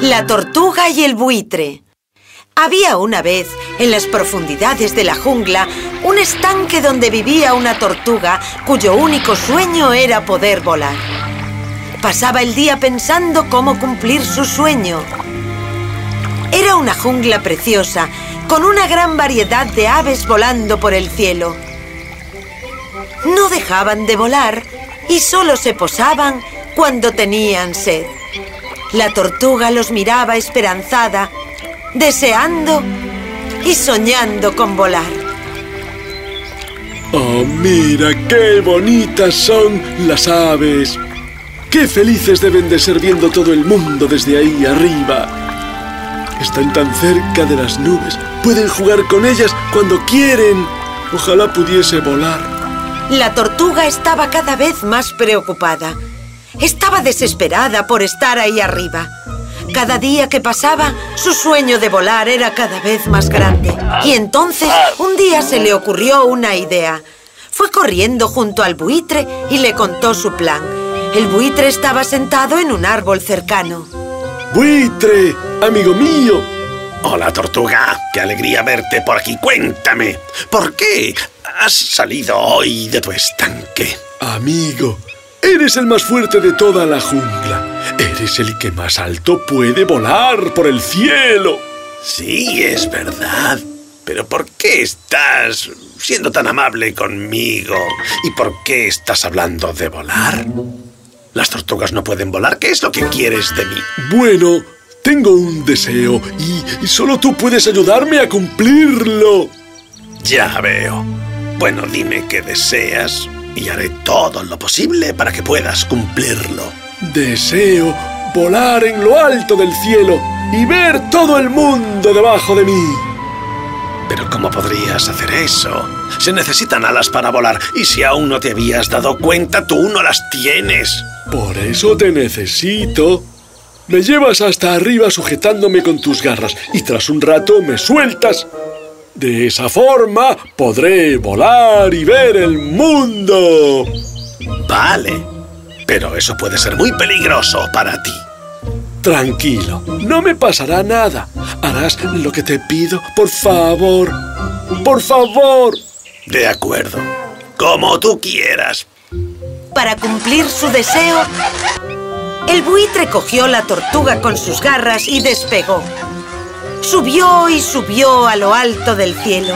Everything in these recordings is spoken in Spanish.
La tortuga y el buitre. Había una vez, en las profundidades de la jungla, un estanque donde vivía una tortuga cuyo único sueño era poder volar. Pasaba el día pensando cómo cumplir su sueño. Era una jungla preciosa, con una gran variedad de aves volando por el cielo. No dejaban de volar y solo se posaban cuando tenían sed. La tortuga los miraba esperanzada, deseando y soñando con volar. ¡Oh, mira qué bonitas son las aves! ¡Qué felices deben de ser viendo todo el mundo desde ahí arriba! Están tan cerca de las nubes, pueden jugar con ellas cuando quieren. Ojalá pudiese volar. La tortuga estaba cada vez más preocupada. Estaba desesperada por estar ahí arriba. Cada día que pasaba, su sueño de volar era cada vez más grande. Y entonces, un día se le ocurrió una idea. Fue corriendo junto al buitre y le contó su plan. El buitre estaba sentado en un árbol cercano. ¡Buitre! ¡Amigo mío! Hola, tortuga. ¡Qué alegría verte por aquí! Cuéntame, ¿por qué has salido hoy de tu estanque? Amigo, eres el más fuerte de toda la jungla. Eres el que más alto puede volar por el cielo. Sí, es verdad. Pero ¿por qué estás siendo tan amable conmigo? ¿Y por qué estás hablando de volar? Las tortugas no pueden volar. ¿Qué es lo que quieres de mí? Bueno, tengo un deseo y, y solo tú puedes ayudarme a cumplirlo. Ya veo. Bueno, dime qué deseas y haré todo lo posible para que puedas cumplirlo. Deseo volar en lo alto del cielo y ver todo el mundo debajo de mí. Pero ¿cómo podrías hacer eso? Se necesitan alas para volar y si aún no te habías dado cuenta, tú no las tienes. Por eso te necesito. Me llevas hasta arriba sujetándome con tus garras y tras un rato me sueltas. De esa forma podré volar y ver el mundo. Vale, pero eso puede ser muy peligroso para ti. Tranquilo, no me pasará nada. Harás lo que te pido, por favor. Por favor. De acuerdo, como tú quieras. Para cumplir su deseo, el buitre cogió la tortuga con sus garras y despegó. Subió y subió a lo alto del cielo.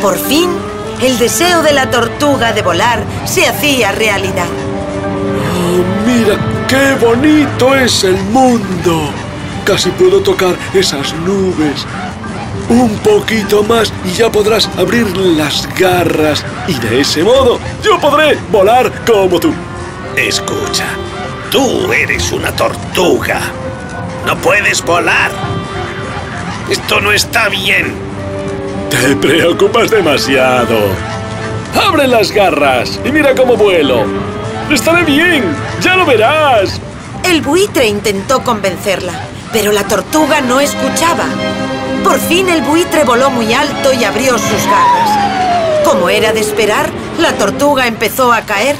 Por fin, el deseo de la tortuga de volar se hacía realidad. Oh, mira qué bonito es el mundo. Casi puedo tocar esas nubes. Un poquito más y ya podrás abrir las garras. Y de ese modo yo podré volar como tú. Escucha, tú eres una tortuga. No puedes volar. Esto no está bien. Te preocupas demasiado. ¡Abre las garras y mira cómo vuelo! ¡Estaré bien! ¡Ya lo verás! El buitre intentó convencerla, pero la tortuga no escuchaba. Por fin el buitre voló muy alto y abrió sus garras. Como era de esperar, la tortuga empezó a caer.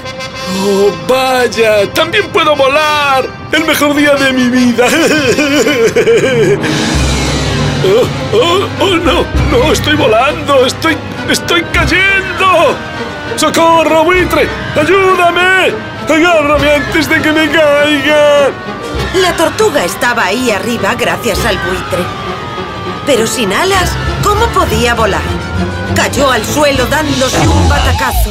¡Oh, vaya! ¡También puedo volar! ¡El mejor día de mi vida! ¡Oh, oh, oh, no! ¡No! ¡Estoy volando! ¡Estoy... estoy cayendo! ¡Socorro, buitre! ¡Ayúdame! ¡Agárrame antes de que me caiga! La tortuga estaba ahí arriba gracias al buitre. Pero sin alas, ¿cómo podía volar? Cayó al suelo dándose un batacazo.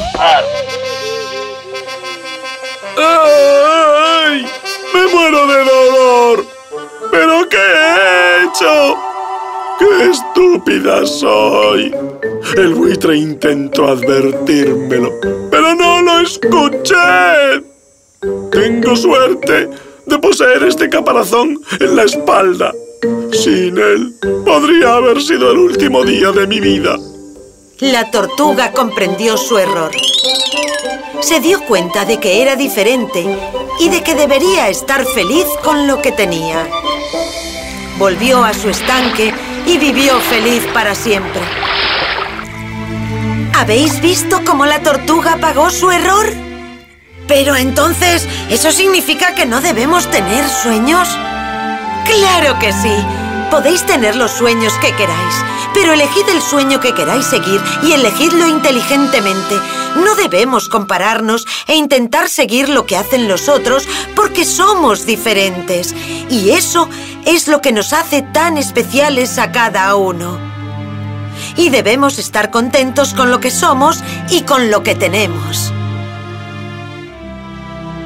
¡Ay! ¡Me muero de dolor! ¡Qué estúpida soy! El buitre intentó advertírmelo, pero no lo escuché. Tengo suerte de poseer este caparazón en la espalda. Sin él, podría haber sido el último día de mi vida. La tortuga comprendió su error. Se dio cuenta de que era diferente y de que debería estar feliz con lo que tenía. Volvió a su estanque y vivió feliz para siempre. ¿Habéis visto cómo la tortuga pagó su error? Pero entonces, ¿eso significa que no debemos tener sueños? Claro que sí. Podéis tener los sueños que queráis, pero elegid el sueño que queráis seguir y elegidlo inteligentemente. No debemos compararnos e intentar seguir lo que hacen los otros porque somos diferentes. Y eso es lo que nos hace tan especiales a cada uno. Y debemos estar contentos con lo que somos y con lo que tenemos.